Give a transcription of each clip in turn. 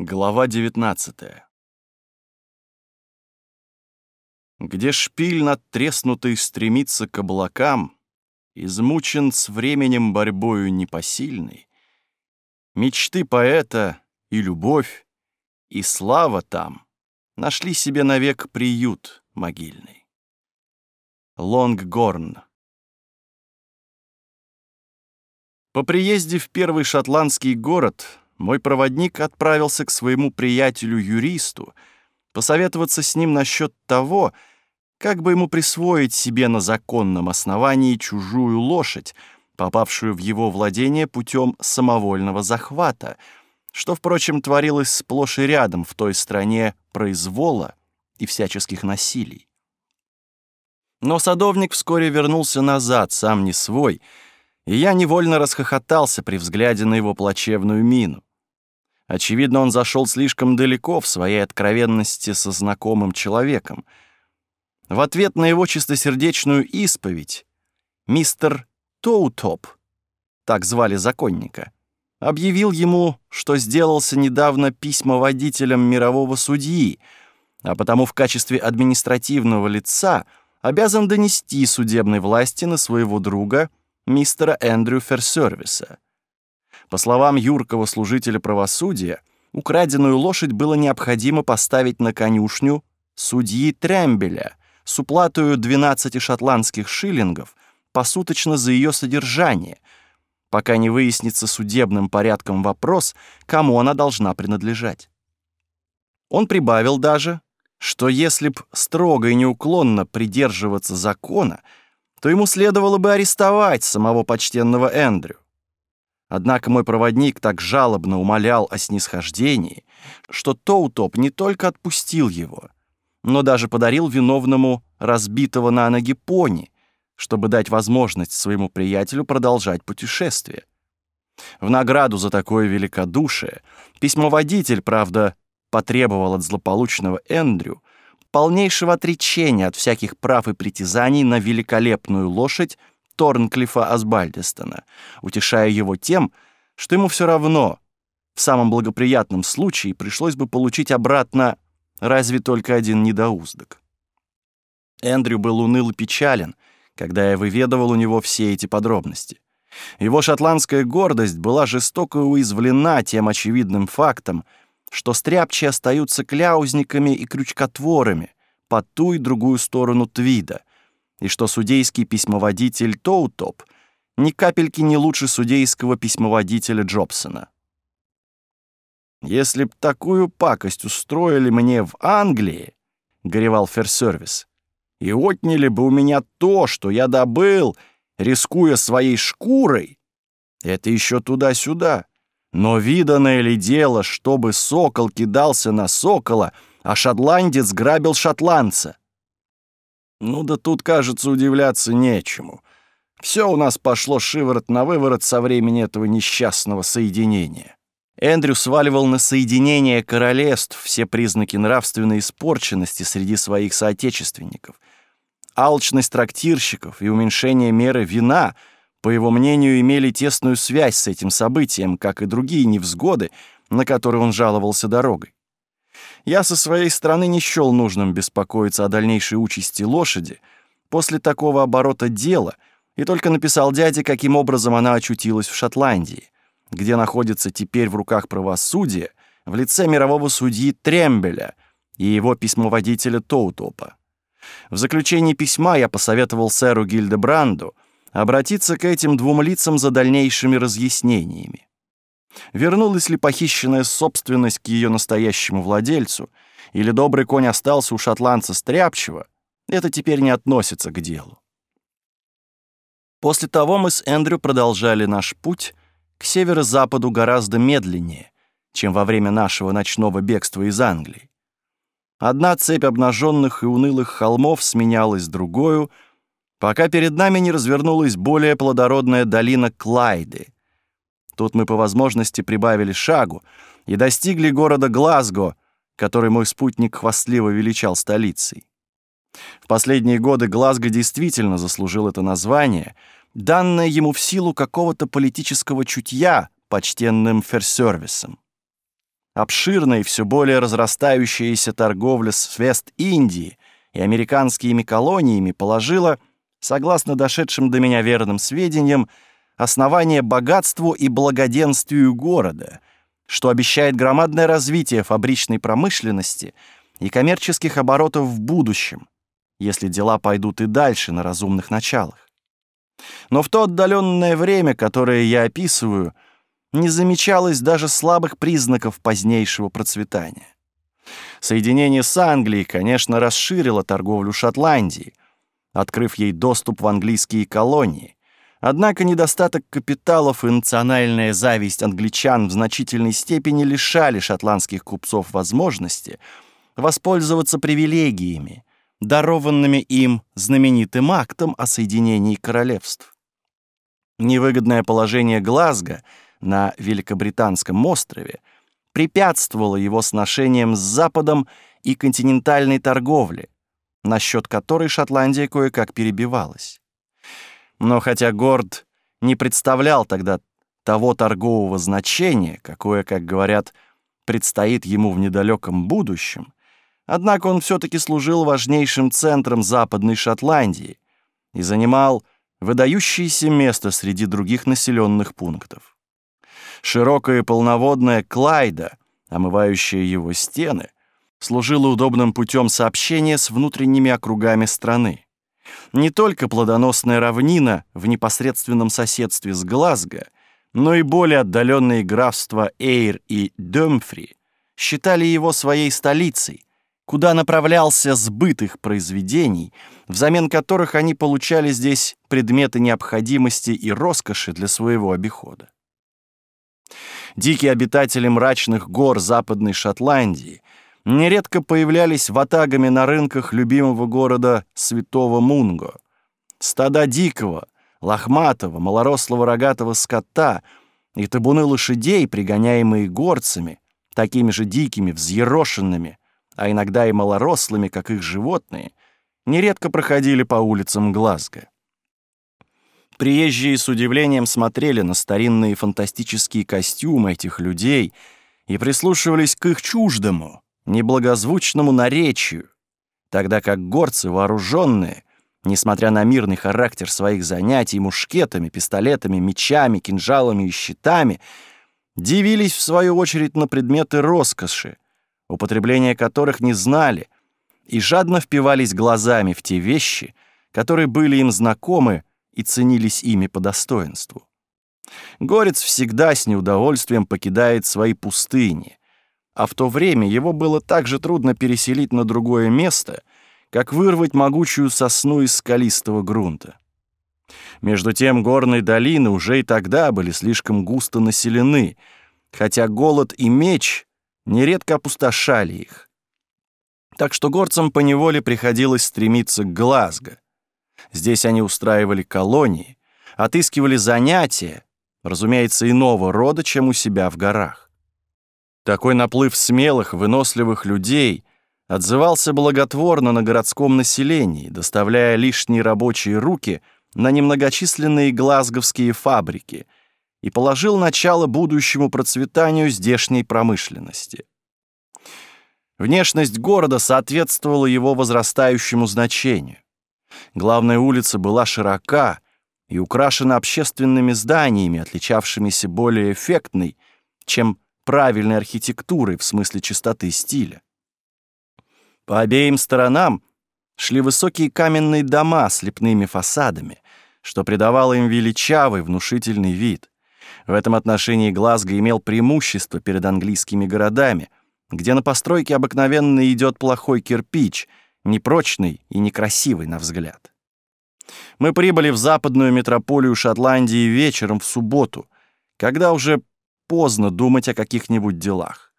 Глава 19 Где шпиль надтреснутый стремится к облакам, Измучен с временем борьбою непосильной, Мечты поэта и любовь, и слава там Нашли себе навек приют могильный. Лонггорн По приезде в первый шотландский город — мой проводник отправился к своему приятелю-юристу посоветоваться с ним насчет того, как бы ему присвоить себе на законном основании чужую лошадь, попавшую в его владение путем самовольного захвата, что, впрочем, творилось сплошь и рядом в той стране произвола и всяческих насилий. Но садовник вскоре вернулся назад, сам не свой, и я невольно расхохотался при взгляде на его плачевную мину. Очевидно, он зашел слишком далеко в своей откровенности со знакомым человеком. В ответ на его чистосердечную исповедь мистер Тоутоп, так звали законника, объявил ему, что сделался недавно письмоводителем мирового судьи, а потому в качестве административного лица обязан донести судебной власти на своего друга мистера Эндрю Ферсервиса — по словам юркого служителя правосудия, украденную лошадь было необходимо поставить на конюшню судьи Трембеля с уплатою 12 шотландских шиллингов посуточно за ее содержание, пока не выяснится судебным порядком вопрос, кому она должна принадлежать. Он прибавил даже, что если б строго и неуклонно придерживаться закона, то ему следовало бы арестовать самого почтенного Эндрю. Однако мой проводник так жалобно умолял о снисхождении, что Тоутоп не только отпустил его, но даже подарил виновному разбитого на ноги пони, чтобы дать возможность своему приятелю продолжать путешествие. В награду за такое великодушие письмоводитель, правда, потребовал от злополучного Эндрю полнейшего отречения от всяких прав и притязаний на великолепную лошадь Торнклифа Асбальдистона, утешая его тем, что ему все равно, в самом благоприятном случае, пришлось бы получить обратно разве только один недоуздок. Эндрю был уныл и печален, когда я выведывал у него все эти подробности. Его шотландская гордость была жестоко уязвлена тем очевидным фактом, что стряпчи остаются кляузниками и крючкотворами по ту и другую сторону Твида, и что судейский письмоводитель Тоутоп ни капельки не лучше судейского письмоводителя Джобсона. «Если б такую пакость устроили мне в Англии, — горевал Ферсервис, — и отняли бы у меня то, что я добыл, рискуя своей шкурой, это еще туда-сюда. Но виданное ли дело, чтобы сокол кидался на сокола, а шотландец грабил шотландца? Ну да тут, кажется, удивляться нечему. Все у нас пошло шиворот на выворот со времени этого несчастного соединения. Эндрю сваливал на соединение королевств все признаки нравственной испорченности среди своих соотечественников. Алчность трактирщиков и уменьшение меры вина, по его мнению, имели тесную связь с этим событием, как и другие невзгоды, на которые он жаловался дорогой. Я со своей стороны не счёл нужным беспокоиться о дальнейшей участи лошади после такого оборота дела и только написал дяде, каким образом она очутилась в Шотландии, где находится теперь в руках правосудия в лице мирового судьи Трембеля и его письмоводителя Тоутопа. В заключении письма я посоветовал сэру Гильдебранду обратиться к этим двум лицам за дальнейшими разъяснениями. Вернулась ли похищенная собственность к ее настоящему владельцу, или добрый конь остался у шотландца стряпчего, это теперь не относится к делу. После того мы с Эндрю продолжали наш путь к северо-западу гораздо медленнее, чем во время нашего ночного бегства из Англии. Одна цепь обнаженных и унылых холмов сменялась другою, пока перед нами не развернулась более плодородная долина Клайды — Тут мы по возможности прибавили шагу и достигли города Глазго, который мой спутник хвастливо величал столицей. В последние годы Глазго действительно заслужил это название, данное ему в силу какого-то политического чутья почтенным ферсервисом. Обширная и все более разрастающаяся торговля с Вест-Индии и американскими колониями положила, согласно дошедшим до меня верным сведениям, основание богатству и благоденствию города, что обещает громадное развитие фабричной промышленности и коммерческих оборотов в будущем, если дела пойдут и дальше на разумных началах. Но в то отдаленное время, которое я описываю, не замечалось даже слабых признаков позднейшего процветания. Соединение с Англией, конечно, расширило торговлю Шотландии, открыв ей доступ в английские колонии, Однако недостаток капиталов и национальная зависть англичан в значительной степени лишали шотландских купцов возможности воспользоваться привилегиями, дарованными им знаменитым актом о соединении королевств. Невыгодное положение Глазго на Великобританском острове препятствовало его сношениям с Западом и континентальной торговле, насчет которой Шотландия кое-как перебивалась. Но хотя Горд не представлял тогда того торгового значения, какое, как говорят, предстоит ему в недалеком будущем, однако он все-таки служил важнейшим центром Западной Шотландии и занимал выдающееся место среди других населенных пунктов. Широкая полноводная Клайда, омывающая его стены, служила удобным путем сообщения с внутренними округами страны не только плодоносная равнина в непосредственном соседстве с Глазго, но и более отдаленные графства Эйр и Демфри считали его своей столицей, куда направлялся сбыт их произведений, взамен которых они получали здесь предметы необходимости и роскоши для своего обихода. Дикие обитатели мрачных гор Западной Шотландии, нередко появлялись ватагами на рынках любимого города Святого Мунго. Стада дикого, лохматого, малорослого рогатого скота и табуны лошадей, пригоняемые горцами, такими же дикими, взъерошенными, а иногда и малорослыми, как их животные, нередко проходили по улицам Глазго. Приезжие с удивлением смотрели на старинные фантастические костюмы этих людей и прислушивались к их чуждому, неблагозвучному наречию, тогда как горцы, вооруженные, несмотря на мирный характер своих занятий мушкетами, пистолетами, мечами, кинжалами и щитами, дивились, в свою очередь, на предметы роскоши, употребление которых не знали, и жадно впивались глазами в те вещи, которые были им знакомы и ценились ими по достоинству. Горец всегда с неудовольствием покидает свои пустыни, а в то время его было так же трудно переселить на другое место, как вырвать могучую сосну из скалистого грунта. Между тем горные долины уже и тогда были слишком густо населены, хотя голод и меч нередко опустошали их. Так что горцам поневоле приходилось стремиться к Глазго. Здесь они устраивали колонии, отыскивали занятия, разумеется, иного рода, чем у себя в горах. Такой наплыв смелых, выносливых людей отзывался благотворно на городском населении, доставляя лишние рабочие руки на немногочисленные глазговские фабрики и положил начало будущему процветанию здешней промышленности. Внешность города соответствовала его возрастающему значению. Главная улица была широка и украшена общественными зданиями, отличавшимися более эффектной, чем правильной архитектурой в смысле чистоты стиля. По обеим сторонам шли высокие каменные дома с лепными фасадами, что придавало им величавый, внушительный вид. В этом отношении Глазго имел преимущество перед английскими городами, где на постройке обыкновенно идет плохой кирпич, непрочный и некрасивый на взгляд. Мы прибыли в западную метрополию Шотландии вечером в субботу, когда уже поздно думать о каких-нибудь делах.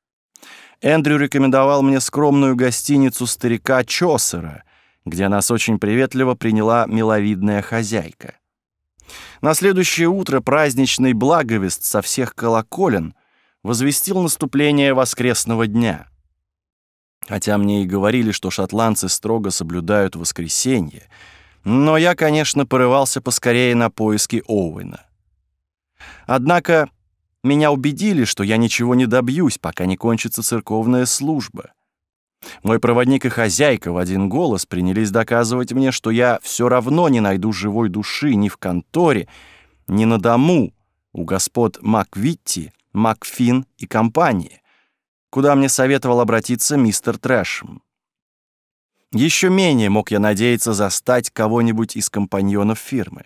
Эндрю рекомендовал мне скромную гостиницу старика Чосера, где нас очень приветливо приняла миловидная хозяйка. На следующее утро праздничный благовест со всех колоколен возвестил наступление воскресного дня. Хотя мне и говорили, что шотландцы строго соблюдают воскресенье, но я, конечно, порывался поскорее на поиски Оуэна. Однако меня убедили, что я ничего не добьюсь, пока не кончится церковная служба. Мой проводник и хозяйка в один голос принялись доказывать мне, что я все равно не найду живой души ни в конторе, ни на дому у господ Маквитти, Макфин и компании, куда мне советовал обратиться мистер Трэшем. Еще менее мог я надеяться застать кого-нибудь из компаньонов фирмы.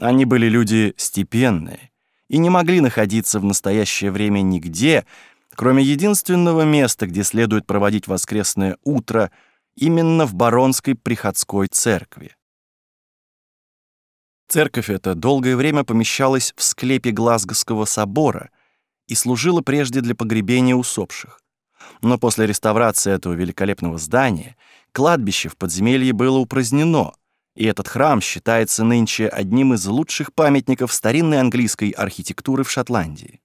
Они были люди степенные — и не могли находиться в настоящее время нигде, кроме единственного места, где следует проводить воскресное утро, именно в Баронской приходской церкви. Церковь эта долгое время помещалась в склепе Глазгоского собора и служила прежде для погребения усопших. Но после реставрации этого великолепного здания кладбище в подземелье было упразднено — и этот храм считается нынче одним из лучших памятников старинной английской архитектуры в Шотландии.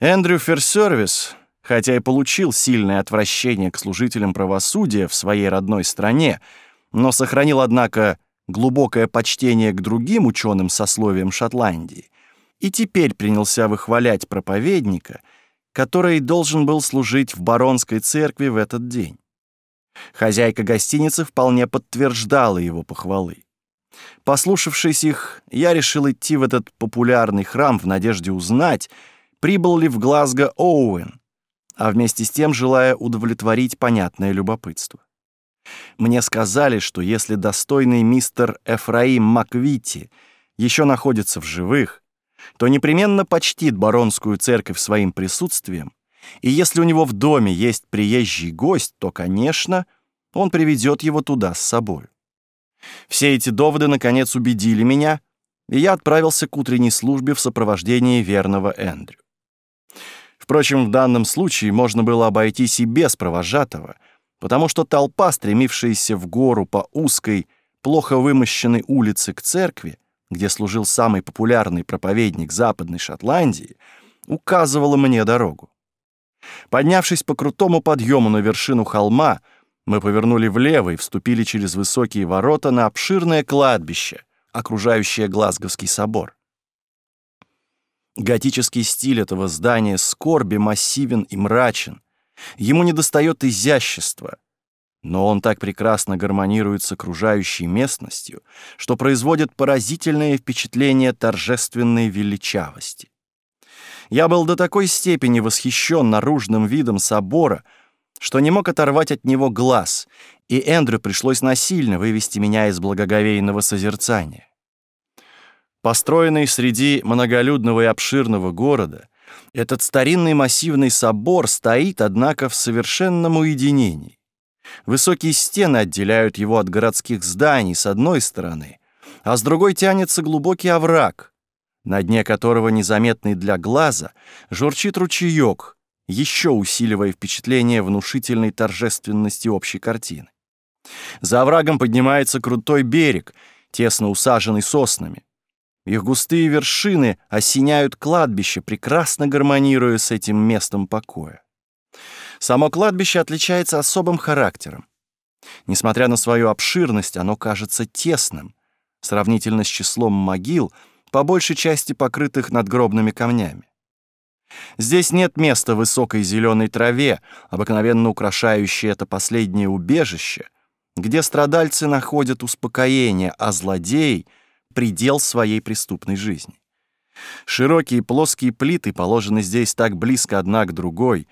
Эндрю Ферсервис, хотя и получил сильное отвращение к служителям правосудия в своей родной стране, но сохранил, однако, глубокое почтение к другим ученым сословиям Шотландии и теперь принялся выхвалять проповедника, который должен был служить в Баронской церкви в этот день. Хозяйка гостиницы вполне подтверждала его похвалы. Послушавшись их, я решил идти в этот популярный храм в надежде узнать, прибыл ли в Глазго Оуэн, а вместе с тем желая удовлетворить понятное любопытство. Мне сказали, что если достойный мистер Эфраим Маквити еще находится в живых, то непременно почтит баронскую церковь своим присутствием и если у него в доме есть приезжий гость, то, конечно, он приведет его туда с собой. Все эти доводы, наконец, убедили меня, и я отправился к утренней службе в сопровождении верного Эндрю. Впрочем, в данном случае можно было обойтись и без провожатого, потому что толпа, стремившаяся в гору по узкой, плохо вымощенной улице к церкви, где служил самый популярный проповедник Западной Шотландии, указывала мне дорогу. Поднявшись по крутому подъему на вершину холма, мы повернули влево и вступили через высокие ворота на обширное кладбище, окружающее Глазговский собор. Готический стиль этого здания скорби массивен и мрачен. Ему недостает изящества — но он так прекрасно гармонирует с окружающей местностью, что производит поразительное впечатление торжественной величавости. Я был до такой степени восхищен наружным видом собора, что не мог оторвать от него глаз, и Эндрю пришлось насильно вывести меня из благоговейного созерцания. Построенный среди многолюдного и обширного города, этот старинный массивный собор стоит, однако, в совершенном уединении. Высокие стены отделяют его от городских зданий с одной стороны, а с другой тянется глубокий овраг, на дне которого, незаметный для глаза, журчит ручеёк, еще усиливая впечатление внушительной торжественности общей картины. За оврагом поднимается крутой берег, тесно усаженный соснами. Их густые вершины осеняют кладбище, прекрасно гармонируя с этим местом покоя. Само кладбище отличается особым характером. Несмотря на свою обширность, оно кажется тесным. Сравнительно с числом могил — по большей части покрытых надгробными камнями. Здесь нет места высокой зеленой траве, обыкновенно украшающей это последнее убежище, где страдальцы находят успокоение, а злодей — предел своей преступной жизни. Широкие плоские плиты положены здесь так близко одна к другой,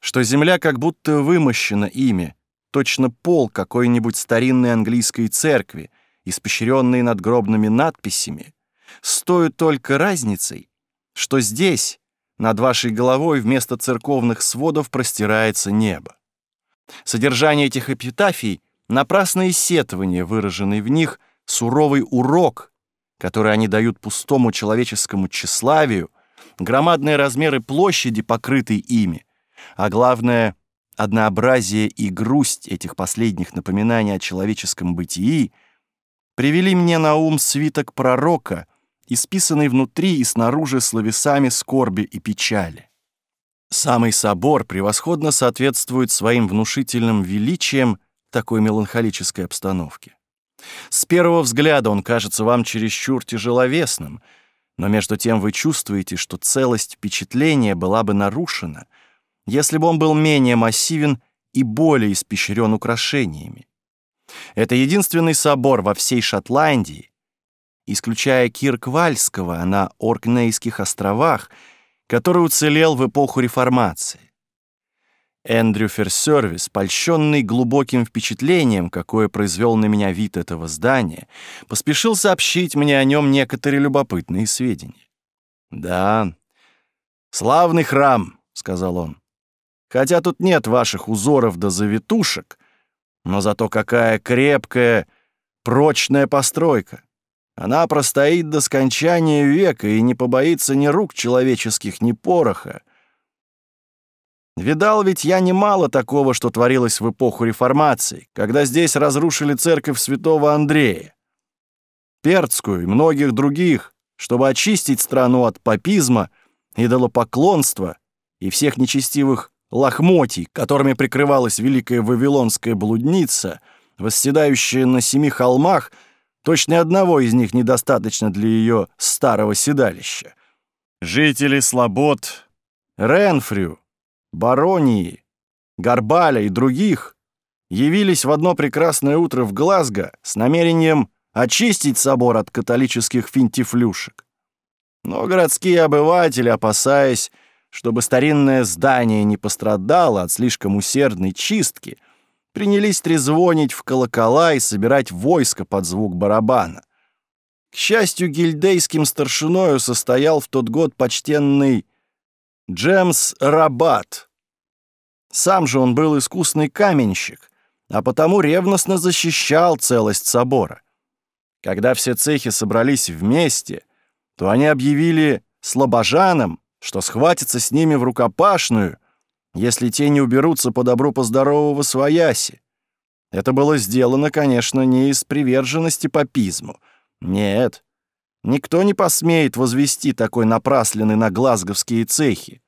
что земля как будто вымощена ими, точно пол какой-нибудь старинной английской церкви, испещренный надгробными надписями — стою только разницей, что здесь, над вашей головой, вместо церковных сводов простирается небо. Содержание этих эпитафий — напрасное сетование, выраженное в них суровый урок, который они дают пустому человеческому тщеславию, громадные размеры площади, покрытой ими, а главное — однообразие и грусть этих последних напоминаний о человеческом бытии привели мне на ум свиток пророка — исписанный внутри и снаружи словесами скорби и печали. Самый собор превосходно соответствует своим внушительным величием такой меланхолической обстановке. С первого взгляда он кажется вам чересчур тяжеловесным, но между тем вы чувствуете, что целость впечатления была бы нарушена, если бы он был менее массивен и более испещрен украшениями. Это единственный собор во всей Шотландии, Исключая Кирквальского на Оркнейских островах, который уцелел в эпоху реформации. Эндрю Ферсервис, польщенный глубоким впечатлением, какое произвел на меня вид этого здания, поспешил сообщить мне о нем некоторые любопытные сведения. «Да, славный храм», — сказал он. «Хотя тут нет ваших узоров да завитушек, но зато какая крепкая, прочная постройка. Она простоит до скончания века и не побоится ни рук человеческих, ни пороха. Видал ведь я немало такого, что творилось в эпоху реформации, когда здесь разрушили церковь святого Андрея. Перцкую и многих других, чтобы очистить страну от папизма, идолопоклонства и всех нечестивых лохмотий, которыми прикрывалась великая вавилонская блудница, восседающая на семи холмах — Точно одного из них недостаточно для ее старого седалища. Жители Слобод, Ренфрю, Баронии, Горбаля и других явились в одно прекрасное утро в Глазго с намерением очистить собор от католических финтифлюшек. Но городские обыватели, опасаясь, чтобы старинное здание не пострадало от слишком усердной чистки, принялись трезвонить в колокола и собирать войско под звук барабана. К счастью, гильдейским старшиною состоял в тот год почтенный Джемс Рабат. Сам же он был искусный каменщик, а потому ревностно защищал целость собора. Когда все цехи собрались вместе, то они объявили слабожанам, что схватятся с ними в рукопашную — если те не уберутся по добру поздорового свояси. Это было сделано, конечно, не из приверженности папизму. Нет, никто не посмеет возвести такой напрасленный на глазговские цехи.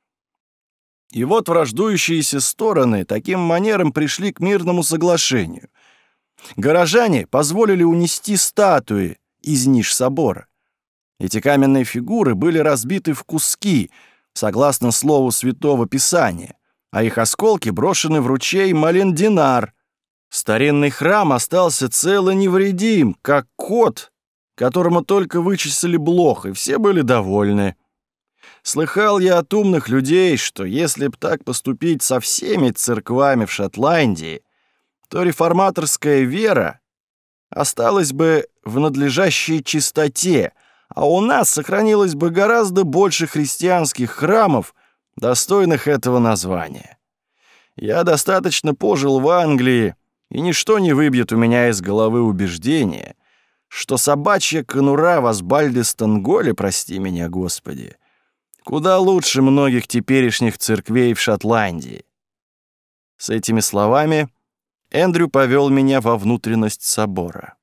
И вот враждующиеся стороны таким манером пришли к мирному соглашению. Горожане позволили унести статуи из ниш собора. Эти каменные фигуры были разбиты в куски, согласно слову Святого Писания а их осколки брошены в ручей Малендинар. Старинный храм остался цел и невредим, как кот, которому только вычислили блох, и все были довольны. Слыхал я от умных людей, что если б так поступить со всеми церквами в Шотландии, то реформаторская вера осталась бы в надлежащей чистоте, а у нас сохранилось бы гораздо больше христианских храмов — достойных этого названия. Я достаточно пожил в Англии, и ничто не выбьет у меня из головы убеждение, что собачья конура в Асбальде-Станголе, прости меня, Господи, куда лучше многих теперешних церквей в Шотландии. С этими словами Эндрю повел меня во внутренность собора.